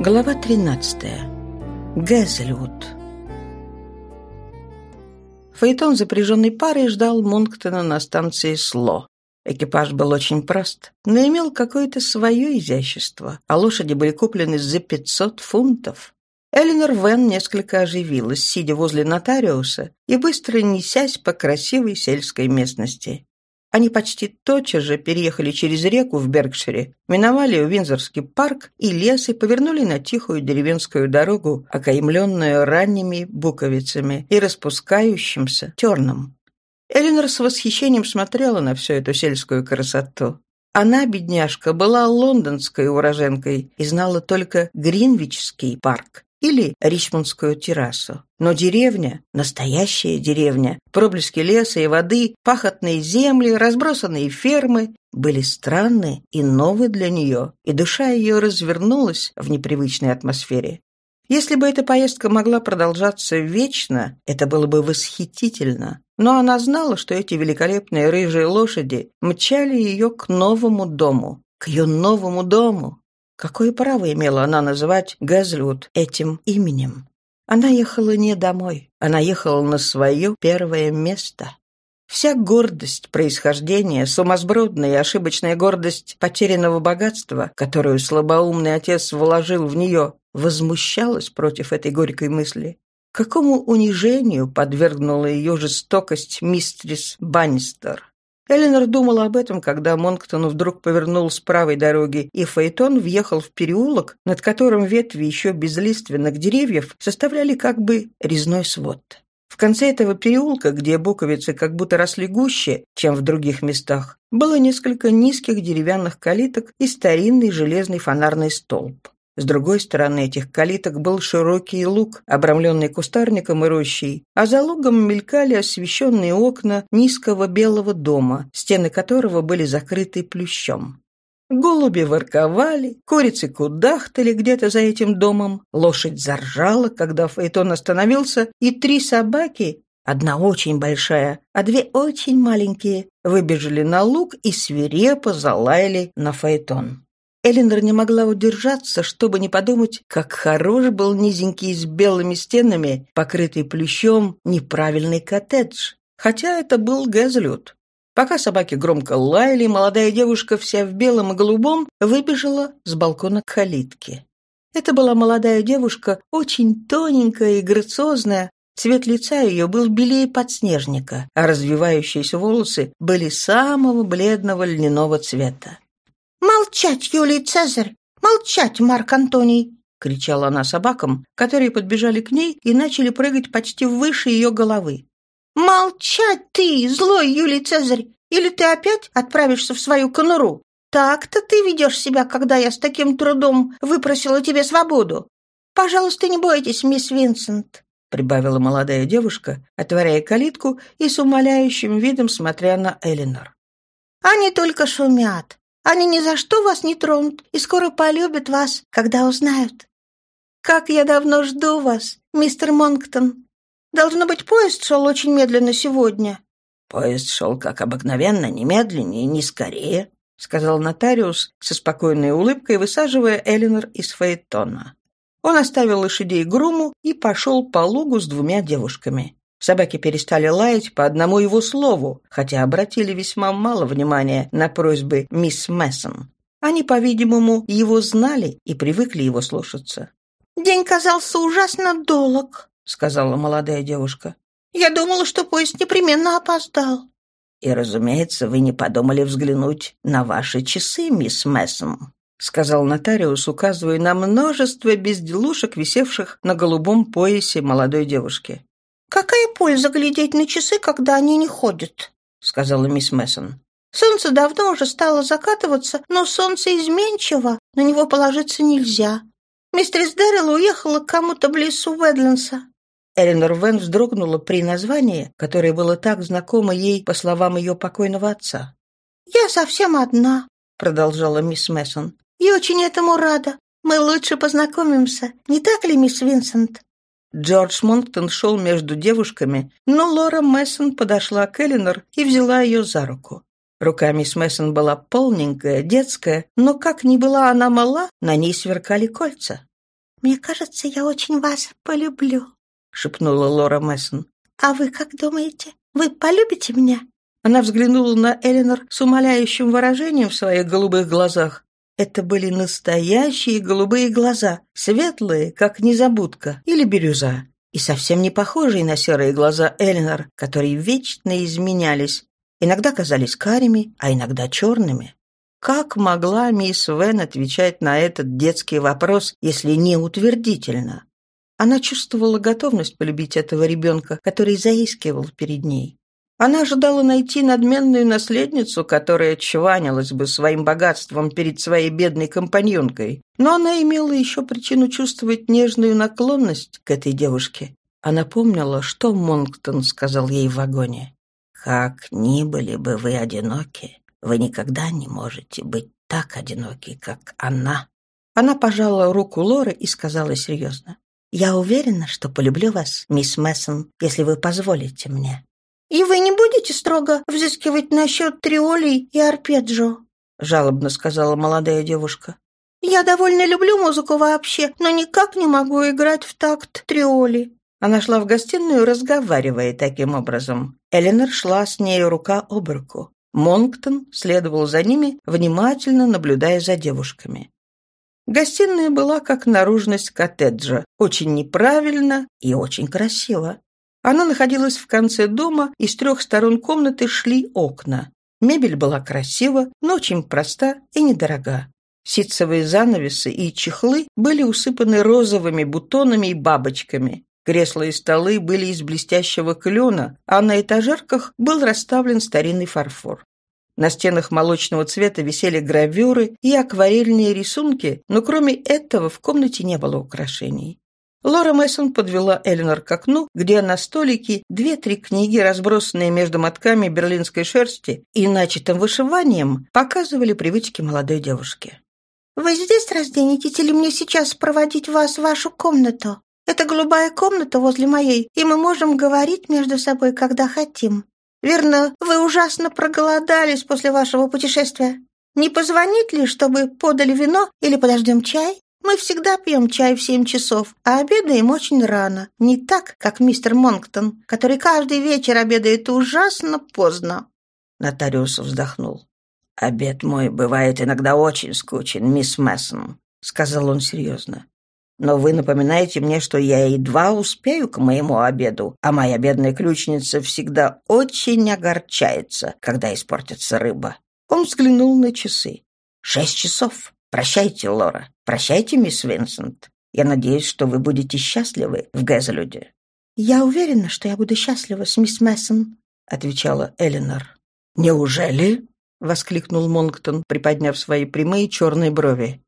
Глава 13. Гэзельвуд. Фаэтон, запряженный парой, ждал Монктона на станции Сло. Экипаж был очень прост, но имел какое-то свое изящество, а лошади были куплены за 500 фунтов. Эленор Вен несколько оживилась, сидя возле нотариуса и быстро несясь по красивой сельской местности. Они почти тотчас же переехали через реку в Беркшире, миновали Уинзорский парк и лес и повернули на тихую деревенскую дорогу, окаймленную ранними буковицами и распускающимся терном. Эленор с восхищением смотрела на всю эту сельскую красоту. Она, бедняжка, была лондонской уроженкой и знала только Гринвичский парк или Ричмондскую террасу. Но деревня, настоящая деревня, проблески леса и воды, пахотные земли, разбросанные фермы были странны и новы для нее, и душа ее развернулась в непривычной атмосфере. Если бы эта поездка могла продолжаться вечно, это было бы восхитительно. Но она знала, что эти великолепные рыжие лошади мчали ее к новому дому, к ее новому дому, Какое право имела она называть Газлют этим именем? Она ехала не домой, она ехала на свое первое место. Вся гордость происхождения, сумасбродная и ошибочная гордость потерянного богатства, которую слабоумный отец вложил в нее, возмущалась против этой горькой мысли. Какому унижению подвергнула ее жестокость мистрис Баннистер? Эленор думала об этом, когда Монктон вдруг повернул с правой дороги, и Фаэтон въехал в переулок, над которым ветви еще безлиственных деревьев составляли как бы резной свод. В конце этого переулка, где буковицы как будто росли гуще, чем в других местах, было несколько низких деревянных калиток и старинный железный фонарный столб. С другой стороны этих калиток был широкий луг, обрамленный кустарником и рощей, а за лугом мелькали освещенные окна низкого белого дома, стены которого были закрыты плющом. Голуби ворковали, курицы кудахтали где-то за этим домом, лошадь заржала, когда Фаэтон остановился, и три собаки, одна очень большая, а две очень маленькие, выбежали на луг и свирепо залаяли на Фаэтон. Эленор не могла удержаться, чтобы не подумать, как хорош был низенький с белыми стенами, покрытый плющом, неправильный коттедж. Хотя это был газлют. Пока собаки громко лаяли, молодая девушка вся в белом и голубом выбежала с балкона к калитке. Это была молодая девушка, очень тоненькая и грациозная. Цвет лица ее был белее подснежника, а развивающиеся волосы были самого бледного льняного цвета. «Молчать, Юлий Цезарь! Молчать, Марк Антоний!» — кричала она собакам, которые подбежали к ней и начали прыгать почти выше ее головы. «Молчать ты, злой Юлий Цезарь! Или ты опять отправишься в свою конуру? Так-то ты ведешь себя, когда я с таким трудом выпросила тебе свободу. Пожалуйста, не бойтесь, мисс Винсент!» — прибавила молодая девушка, отворяя калитку и с умоляющим видом смотря на Элинор. «Они только шумят. Они ни за что вас не тронут и скоро полюбят вас, когда узнают. Как я давно жду вас, мистер Монктон. Должно быть, поезд шел очень медленно сегодня». «Поезд шел, как обыкновенно, не медленнее, не скорее», сказал нотариус со спокойной улыбкой, высаживая Элинор из фаэтона. Он оставил лошадей груму и пошел по лугу с двумя девушками. Собаки перестали лаять по одному его слову, хотя обратили весьма мало внимания на просьбы мисс Мессон. Они, по-видимому, его знали и привыкли его слушаться. «День казался ужасно долг», — сказала молодая девушка. «Я думала, что поезд непременно опоздал». «И, разумеется, вы не подумали взглянуть на ваши часы, мисс Мессон», — сказал нотариус, указывая на множество безделушек, висевших на голубом поясе молодой девушки. «Какая польза глядеть на часы, когда они не ходят?» — сказала мисс Мессон. «Солнце давно уже стало закатываться, но солнце изменчиво, на него положиться нельзя. Мистерис Дэрил уехала к кому-то близ Уэдленса». Эленор Вен вздрогнула при названии, которое было так знакомо ей, по словам ее покойного отца. «Я совсем одна», — продолжала мисс Мессон. «И очень этому рада. Мы лучше познакомимся, не так ли, мисс Винсент?» Джордж Монктон шел между девушками, но Лора Мессон подошла к Элинор и взяла ее за руку. Рука мисс Мессон была полненькая, детская, но как ни была она мала, на ней сверкали кольца. «Мне кажется, я очень вас полюблю», — шепнула Лора Мессон. «А вы как думаете? Вы полюбите меня?» Она взглянула на Эленор с умоляющим выражением в своих голубых глазах. Это были настоящие голубые глаза, светлые, как незабудка или бирюза, и совсем не похожие на серые глаза Эленор, которые вечно изменялись, иногда казались карими, а иногда черными. Как могла мисс Вен отвечать на этот детский вопрос, если не утвердительно? Она чувствовала готовность полюбить этого ребенка, который заискивал перед ней. Она ожидала найти надменную наследницу, которая чванилась бы своим богатством перед своей бедной компаньонкой. Но она имела еще причину чувствовать нежную наклонность к этой девушке. Она помнила, что Монктон сказал ей в вагоне. «Как ни были бы вы одиноки, вы никогда не можете быть так одиноки, как она». Она пожала руку Лоры и сказала серьезно. «Я уверена, что полюблю вас, мисс Мессон, если вы позволите мне». «И вы не будете строго взыскивать насчет триолей и арпеджио?» жалобно сказала молодая девушка. «Я довольно люблю музыку вообще, но никак не могу играть в такт триоли». Она шла в гостиную, разговаривая таким образом. Эленор шла с ней рука об руку. Монктон следовал за ними, внимательно наблюдая за девушками. Гостиная была как наружность коттеджа, очень неправильно и очень красиво. Она находилась в конце дома, и с трех сторон комнаты шли окна. Мебель была красива, но очень проста и недорога. Ситцевые занавесы и чехлы были усыпаны розовыми бутонами и бабочками. Кресла и столы были из блестящего клена, а на этажерках был расставлен старинный фарфор. На стенах молочного цвета висели гравюры и акварельные рисунки, но кроме этого в комнате не было украшений. Лора Мессон подвела Эленор к окну, где на столике две-три книги, разбросанные между мотками берлинской шерсти и начатым вышиванием, показывали привычки молодой девушки. «Вы здесь разденетесь или мне сейчас проводить вас в вашу комнату?» Это голубая комната возле моей, и мы можем говорить между собой, когда хотим. Верно, вы ужасно проголодались после вашего путешествия. Не позвонить ли, чтобы подали вино или подождем чай? Мы всегда пьем чай в семь часов, а обедаем очень рано. Не так, как мистер Монктон, который каждый вечер обедает ужасно поздно. Нотариус вздохнул. «Обед мой бывает иногда очень скучен, мисс Мессон», — сказал он серьезно. Но вы напоминаете мне, что я едва успею к моему обеду, а моя бедная ключница всегда очень огорчается, когда испортится рыба». Он взглянул на часы. «Шесть часов. Прощайте, Лора. Прощайте, мисс Винсент. Я надеюсь, что вы будете счастливы в Гэзелюде». «Я уверена, что я буду счастлива с мисс Мессон», — отвечала Эленор. «Неужели?» — воскликнул Монктон, приподняв свои прямые черные брови.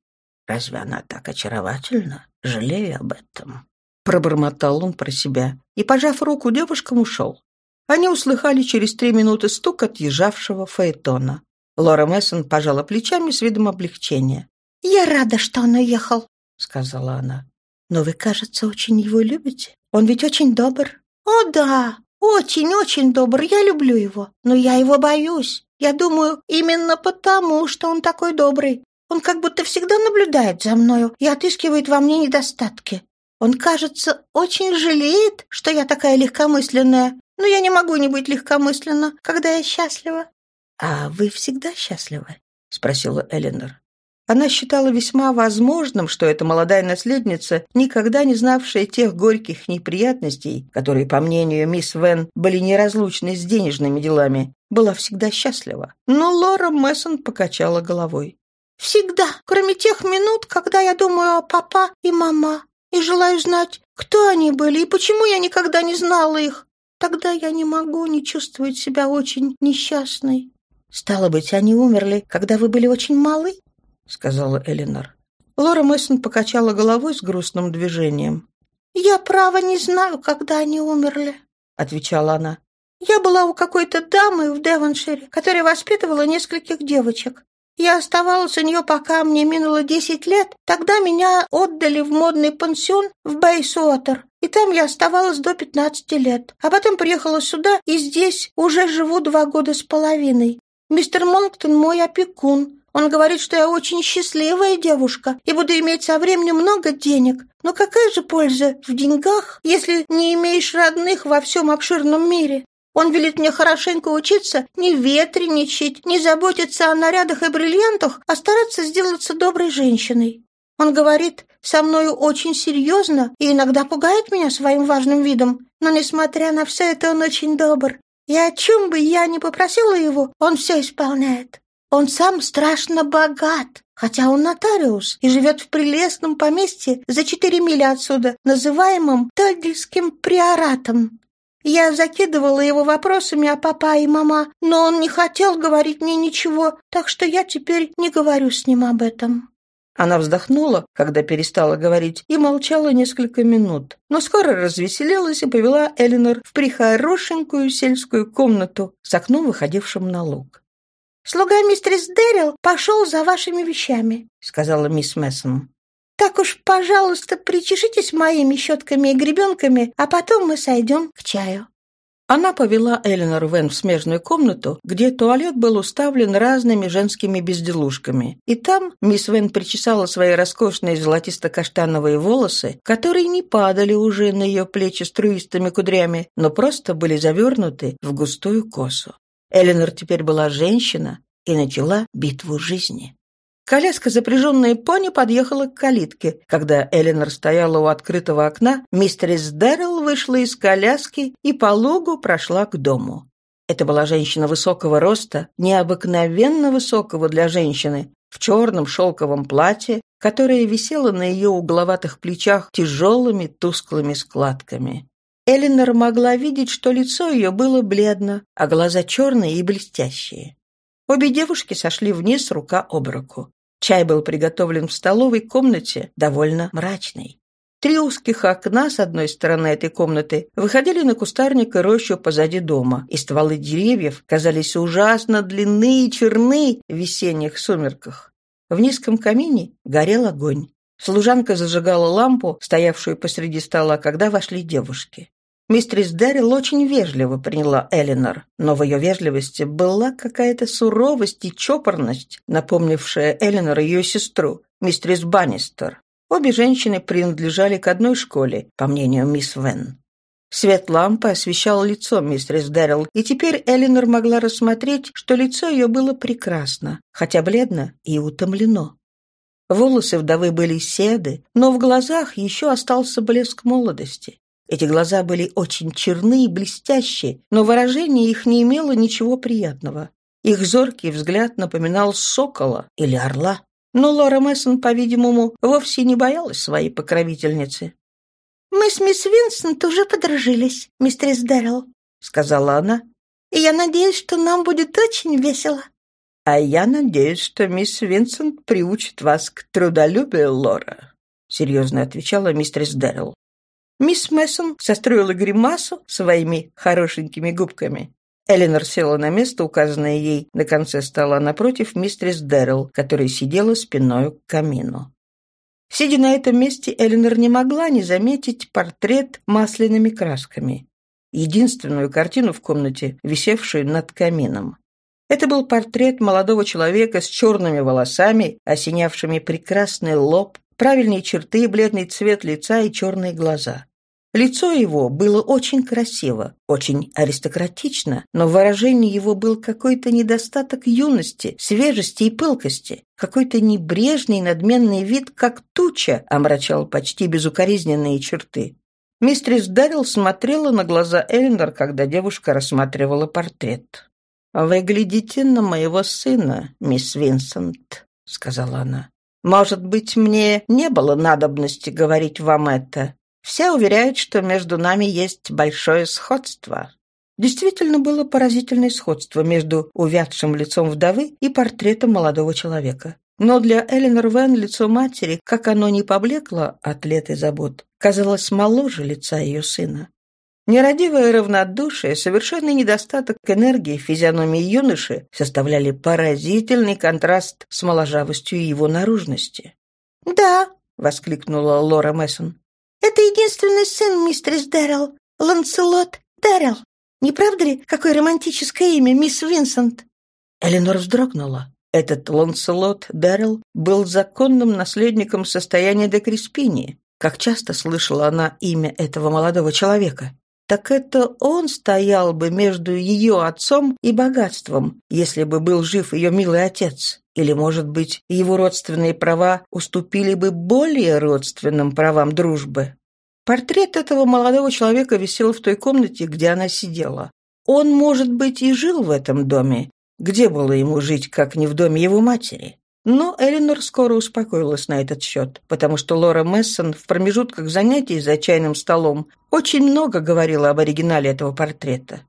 «Разве она так очаровательна?» Жалею об этом. Пробормотал он про себя и, пожав руку девушкам, ушел. Они услыхали через три минуты стук отъезжавшего фаэтона. Лора Мессон пожала плечами с видом облегчения. «Я рада, что он уехал», — сказала она. «Но вы, кажется, очень его любите. Он ведь очень добр». «О, да, очень-очень добр. Я люблю его. Но я его боюсь. Я думаю, именно потому, что он такой добрый. Он как будто всегда наблюдает за мною и отыскивает во мне недостатки. Он, кажется, очень жалеет, что я такая легкомысленная, но я не могу не быть легкомысленна, когда я счастлива». «А вы всегда счастливы?» — спросила Эленор. Она считала весьма возможным, что эта молодая наследница, никогда не знавшая тех горьких неприятностей, которые, по мнению мисс Вен, были неразлучны с денежными делами, была всегда счастлива. Но Лора Мессон покачала головой. Всегда, кроме тех минут, когда я думаю о папа и мама, и желаю знать, кто они были и почему я никогда не знала их. Тогда я не могу не чувствовать себя очень несчастной. «Стало быть, они умерли, когда вы были очень малы?» — сказала Элинор. Лора Мессон покачала головой с грустным движением. «Я, право, не знаю, когда они умерли», — отвечала она. «Я была у какой-то дамы в Девоншире, которая воспитывала нескольких девочек. Я оставалась у нее, пока мне минуло десять лет. Тогда меня отдали в модный пансион в Бейсуотер. И там я оставалась до пятнадцати лет. А потом приехала сюда, и здесь уже живу два года с половиной. Мистер Монктон мой опекун. Он говорит, что я очень счастливая девушка и буду иметь со временем много денег. Но какая же польза в деньгах, если не имеешь родных во всем обширном мире? Он велит мне хорошенько учиться, не ветреничать, не заботиться о нарядах и бриллиантах, а стараться сделаться доброй женщиной. Он говорит со мною очень серьезно и иногда пугает меня своим важным видом, но, несмотря на все это, он очень добр. И о чем бы я ни попросила его, он все исполняет. Он сам страшно богат, хотя он нотариус и живет в прелестном поместье за четыре мили отсюда, называемом Тальдельским приоратом. Я закидывала его вопросами о папа и мама, но он не хотел говорить мне ничего, так что я теперь не говорю с ним об этом». Она вздохнула, когда перестала говорить, и молчала несколько минут, но скоро развеселилась и повела Эленор в прихорошенькую сельскую комнату с окном, выходившим на луг. «Слуга мистерис Дэрил пошел за вашими вещами», — сказала мисс Мессон. «Так уж, пожалуйста, причешитесь моими щетками и гребенками, а потом мы сойдем к чаю». Она повела Эленор Вен в смежную комнату, где туалет был уставлен разными женскими безделушками. И там мисс Вен причесала свои роскошные золотисто-каштановые волосы, которые не падали уже на ее плечи струистыми кудрями, но просто были завернуты в густую косу. Эленор теперь была женщина и начала битву жизни. Коляска, запряженная пони, подъехала к калитке. Когда Эленор стояла у открытого окна, мистерис Дэрил вышла из коляски и по лугу прошла к дому. Это была женщина высокого роста, необыкновенно высокого для женщины, в черном шелковом платье, которое висело на ее угловатых плечах тяжелыми тусклыми складками. Эленор могла видеть, что лицо ее было бледно, а глаза черные и блестящие. Обе девушки сошли вниз рука об руку. Чай был приготовлен в столовой комнате, довольно мрачной. Три узких окна с одной стороны этой комнаты выходили на кустарник и рощу позади дома, и стволы деревьев казались ужасно длинны и черны в весенних сумерках. В низком камине горел огонь. Служанка зажигала лампу, стоявшую посреди стола, когда вошли девушки. Мистерис Дэрил очень вежливо приняла Элинор, но в ее вежливости была какая-то суровость и чопорность, напомнившая Элинор ее сестру, мистерис Баннистер. Обе женщины принадлежали к одной школе, по мнению мисс Вен. Свет лампы освещал лицо мистерис Дэрил, и теперь Элинор могла рассмотреть, что лицо ее было прекрасно, хотя бледно и утомлено. Волосы вдовы были седы, но в глазах еще остался блеск молодости. Эти глаза были очень черны и блестящие, но выражение их не имело ничего приятного. Их зоркий взгляд напоминал сокола или орла. Но Лора Мессон, по-видимому, вовсе не боялась своей покровительницы. «Мы с мисс Винсент уже подружились, мистерис Дэрил», — сказала она. «И я надеюсь, что нам будет очень весело». «А я надеюсь, что мисс Винсент приучит вас к трудолюбию, Лора», — серьезно отвечала мистерис Дэрил. Мисс Мессон состроила гримасу своими хорошенькими губками. Эленор села на место, указанное ей на конце стола напротив мистерис Дэрил, которая сидела спиной к камину. Сидя на этом месте, Эленор не могла не заметить портрет масляными красками. Единственную картину в комнате, висевшую над камином. Это был портрет молодого человека с черными волосами, осенявшими прекрасный лоб, правильные черты, бледный цвет лица и черные глаза. Лицо его было очень красиво, очень аристократично, но в выражении его был какой-то недостаток юности, свежести и пылкости. Какой-то небрежный надменный вид, как туча, омрачал почти безукоризненные черты. Мистрис Даррелл смотрела на глаза Эллинор, когда девушка рассматривала портрет. «Вы глядите на моего сына, мисс Винсент», — сказала она. «Может быть, мне не было надобности говорить вам это. Все уверяют, что между нами есть большое сходство». Действительно было поразительное сходство между увядшим лицом вдовы и портретом молодого человека. Но для Эленор Вен лицо матери, как оно не поблекло от лет и забот, казалось моложе лица ее сына. Нерадивое равнодушие, совершенный недостаток энергии физиономии юноши составляли поразительный контраст с моложавостью его наружности. «Да», — воскликнула Лора Мессон, — «это единственный сын мистерис Дэрил, Ланселот Дэрил. Не правда ли, какое романтическое имя, мисс Винсент?» Эленор вздрогнула. Этот Ланселот Дэрил был законным наследником состояния де Криспини. Как часто слышала она имя этого молодого человека. Так это он стоял бы между ее отцом и богатством, если бы был жив ее милый отец. Или, может быть, его родственные права уступили бы более родственным правам дружбы. Портрет этого молодого человека висел в той комнате, где она сидела. Он, может быть, и жил в этом доме. Где было ему жить, как не в доме его матери? Но Эленор скоро успокоилась на этот счет, потому что Лора Мессон в промежутках занятий за чайным столом очень много говорила об оригинале этого портрета.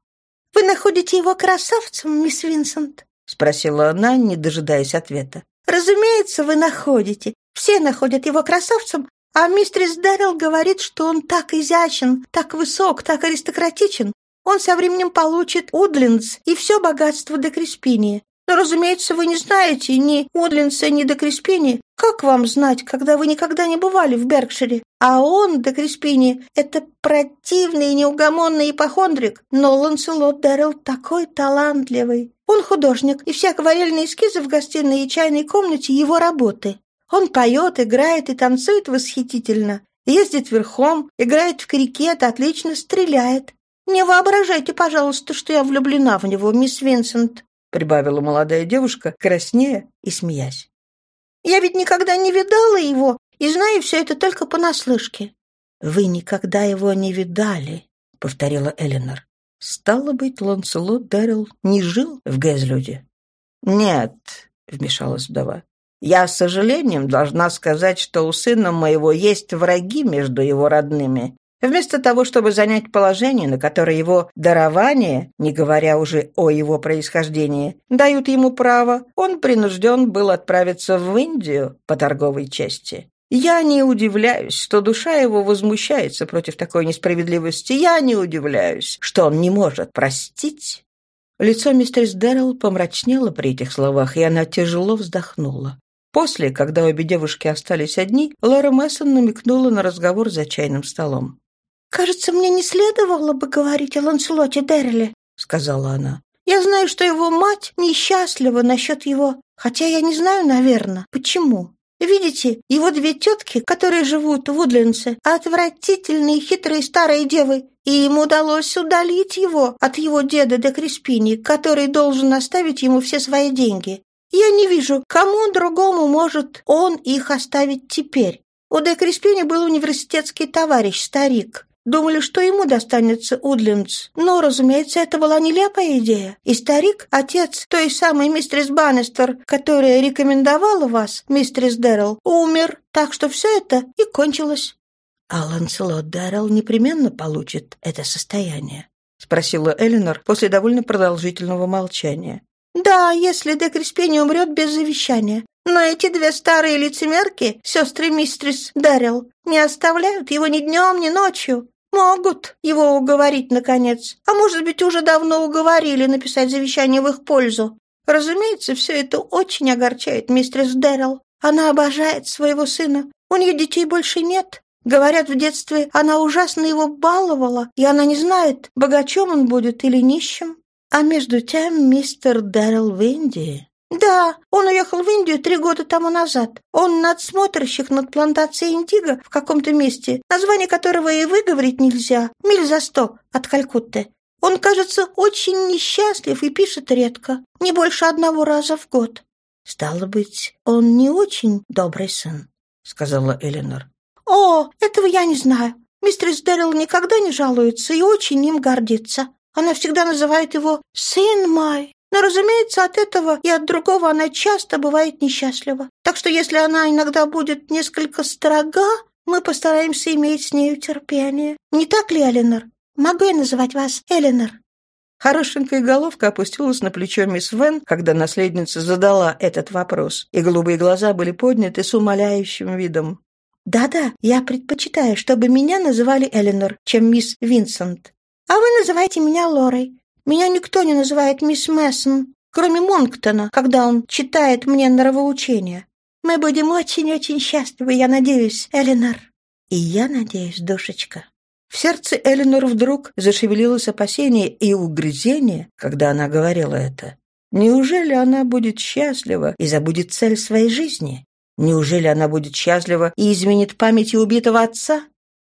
«Вы находите его красавцем, мисс Винсент?» — спросила она, не дожидаясь ответа. «Разумеется, вы находите. Все находят его красавцем, а мистерис Дэрил говорит, что он так изящен, так высок, так аристократичен. Он со временем получит Удлинс и все богатство до Креспини. Но, разумеется, вы не знаете ни Удлинса, ни до Креспини. Как вам знать, когда вы никогда не бывали в Беркшире? А он, до Креспини, это противный неугомонный ипохондрик. Но Ланселот Дэрил такой талантливый. Он художник, и все акварельные эскизы в гостиной и чайной комнате его работы. Он поет, играет и танцует восхитительно. Ездит верхом, играет в крикет, отлично стреляет. Не воображайте, пожалуйста, что я влюблена в него, мисс Винсент», прибавила молодая девушка, краснея и смеясь. «Я ведь никогда не видала его и знаю все это только понаслышке». «Вы никогда его не видали», — повторила Эленор. «Стало быть, Ланселот Дэрил не жил в Гэзлюде?» «Нет», — вмешалась вдова. Я с сожалением должна сказать, что у сына моего есть враги между его родными. Вместо того, чтобы занять положение, на которое его дарование, не говоря уже о его происхождении, дают ему право, он принужден был отправиться в Индию по торговой части. Я не удивляюсь, что душа его возмущается против такой несправедливости. Я не удивляюсь, что он не может простить. Лицо мистерс Дэрил помрачнело при этих словах, и она тяжело вздохнула. После, когда обе девушки остались одни, Лора Мессон намекнула на разговор за чайным столом. «Кажется, мне не следовало бы говорить о Ланселоте Дерреле», — сказала она. «Я знаю, что его мать несчастлива насчет его, хотя я не знаю, наверное, почему. Видите, его две тетки, которые живут в Удлинсе, отвратительные хитрые старые девы, и ему удалось удалить его от его деда де Криспини, который должен оставить ему все свои деньги. Я не вижу, кому другому может он их оставить теперь. У де Криспини был университетский товарищ, старик. Думали, что ему достанется Удлинс. Но, разумеется, это была нелепая идея. И старик, отец той самой мистерис Баннистер, которая рекомендовала вас, мистерис Дэрил, умер. Так что все это и кончилось. А Ланселот Дэрил непременно получит это состояние. — спросила Элинор после довольно продолжительного молчания. «Да, если де Криспини умрет без завещания. Но эти две старые лицемерки, сестры мистрис Дарил, не оставляют его ни днем, ни ночью. Могут его уговорить, наконец. А может быть, уже давно уговорили написать завещание в их пользу. Разумеется, все это очень огорчает мистрис Дэрил. Она обожает своего сына. У нее детей больше нет. Говорят, в детстве она ужасно его баловала, и она не знает, богачом он будет или нищим. А между тем мистер Дэрил в Индии. Да, он уехал в Индию три года тому назад. Он надсмотрщик над плантацией индиго в каком-то месте, название которого и выговорить нельзя, миль за сто от Калькутты. Он, кажется, очень несчастлив и пишет редко, не больше одного раза в год. «Стало быть, он не очень добрый сын», — сказала Эленор. «О, этого я не знаю. Мистер Дэрил никогда не жалуется и очень им гордится. Она всегда называет его «сын мой». Но, разумеется, от этого и от другого она часто бывает несчастлива. Так что если она иногда будет несколько строга, мы постараемся иметь с нею терпение. Не так ли, Эленор? Могу я называть вас Эленор?» Хорошенькая головка опустилась на плечо мисс Вен, когда наследница задала этот вопрос, и голубые глаза были подняты с умоляющим видом. «Да-да, я предпочитаю, чтобы меня называли Эленор, чем мисс Винсент. А вы называете меня Лорой. Меня никто не называет мисс Мессон, кроме Монктона, когда он читает мне нравоучения. Мы будем очень-очень счастливы, я надеюсь, Эленор». «И я надеюсь, душечка». В сердце Эленор вдруг зашевелилось опасение и угрызение, когда она говорила это. Неужели она будет счастлива и забудет цель своей жизни? Неужели она будет счастлива и изменит памяти убитого отца?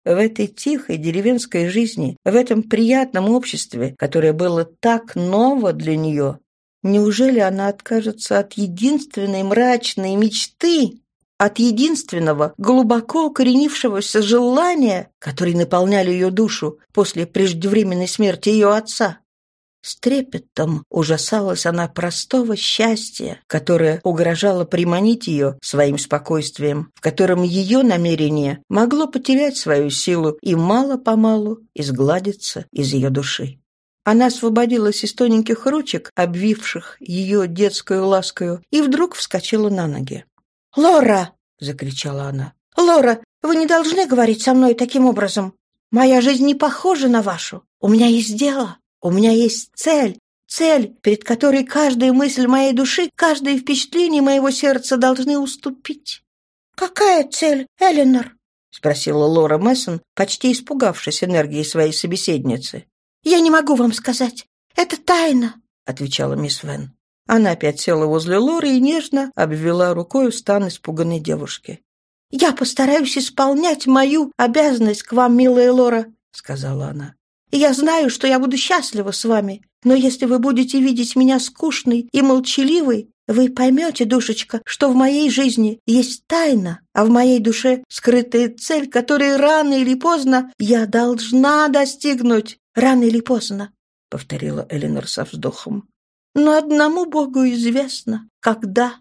В этой тихой деревенской жизни, в этом приятном обществе, которое было так ново для нее, неужели она откажется от единственной мрачной мечты, от единственного глубоко укоренившегося желания, которое наполняли ее душу после преждевременной смерти ее отца? С трепетом ужасалась она простого счастья, которое угрожало приманить ее своим спокойствием, в котором ее намерение могло потерять свою силу и мало-помалу изгладиться из ее души. Она освободилась из тоненьких ручек, обвивших ее детскую ласкою, и вдруг вскочила на ноги. «Лора!» — закричала она. «Лора, вы не должны говорить со мной таким образом. Моя жизнь не похожа на вашу. У меня есть дело. У меня есть цель, цель, перед которой каждая мысль моей души, каждое впечатление моего сердца должны уступить. «Какая цель, Эленор?» — спросила Лора Мессон, почти испугавшись энергии своей собеседницы. «Я не могу вам сказать. Это тайна», — отвечала мисс Вен. Она опять села возле Лоры и нежно обвела рукой стан испуганной девушки. «Я постараюсь исполнять мою обязанность к вам, милая Лора», — сказала она я знаю, что я буду счастлива с вами. Но если вы будете видеть меня скучной и молчаливой, вы поймете, душечка, что в моей жизни есть тайна, а в моей душе скрытая цель, которую рано или поздно я должна достигнуть. Рано или поздно, — повторила Эленор со вздохом. Но одному Богу известно, когда.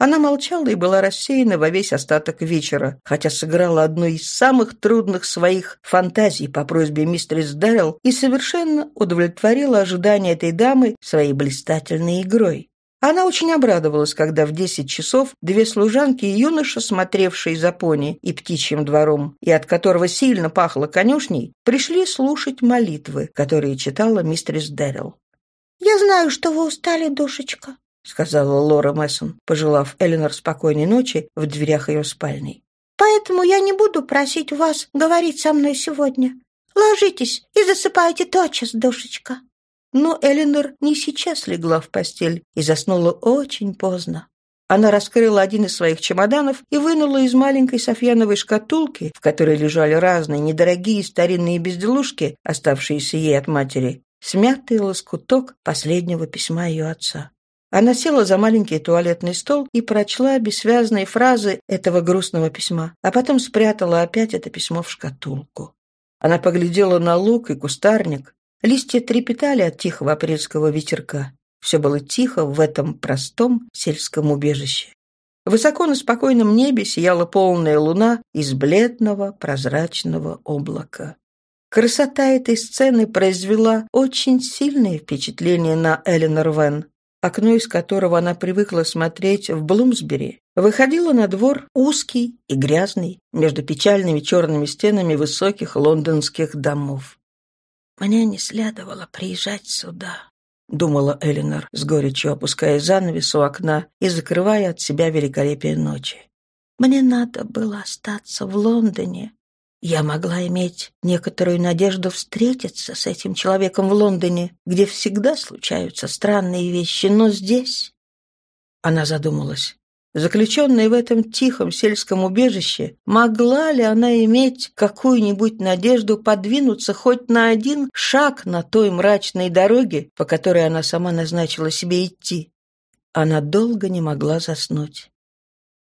Она молчала и была рассеяна во весь остаток вечера, хотя сыграла одну из самых трудных своих фантазий по просьбе мистерис Дэрил и совершенно удовлетворила ожидания этой дамы своей блистательной игрой. Она очень обрадовалась, когда в десять часов две служанки и юноша, смотревшие за пони и птичьим двором, и от которого сильно пахло конюшней, пришли слушать молитвы, которые читала мистерис Дэрил. «Я знаю, что вы устали, душечка», — сказала Лора Мессон, пожелав Эленор спокойной ночи в дверях ее спальни. «Поэтому я не буду просить вас говорить со мной сегодня. Ложитесь и засыпайте тотчас, душечка». Но Эленор не сейчас легла в постель и заснула очень поздно. Она раскрыла один из своих чемоданов и вынула из маленькой софьяновой шкатулки, в которой лежали разные недорогие старинные безделушки, оставшиеся ей от матери, смятый лоскуток последнего письма ее отца. Она села за маленький туалетный стол и прочла бессвязные фразы этого грустного письма, а потом спрятала опять это письмо в шкатулку. Она поглядела на лук и кустарник. Листья трепетали от тихого апрельского ветерка. Все было тихо в этом простом сельском убежище. Высоко на спокойном небе сияла полная луна из бледного прозрачного облака. Красота этой сцены произвела очень сильное впечатление на Эленор Вен окно из которого она привыкла смотреть в Блумсбери, выходило на двор узкий и грязный, между печальными черными стенами высоких лондонских домов. «Мне не следовало приезжать сюда», — думала Элинор, с горечью опуская занавес у окна и закрывая от себя великолепие ночи. «Мне надо было остаться в Лондоне, я могла иметь некоторую надежду встретиться с этим человеком в Лондоне, где всегда случаются странные вещи, но здесь... Она задумалась. Заключенная в этом тихом сельском убежище, могла ли она иметь какую-нибудь надежду подвинуться хоть на один шаг на той мрачной дороге, по которой она сама назначила себе идти? Она долго не могла заснуть.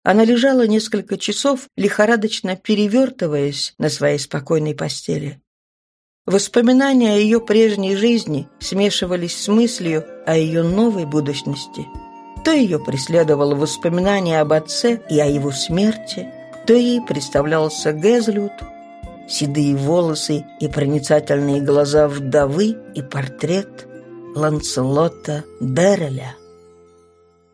Она лежала несколько часов, лихорадочно перевертываясь на своей спокойной постели. Воспоминания о ее прежней жизни смешивались с мыслью о ее новой будущности. То ее преследовало воспоминание об отце и о его смерти, то ей представлялся Гэзлют, седые волосы и проницательные глаза вдовы и портрет Ланцелота Берреля.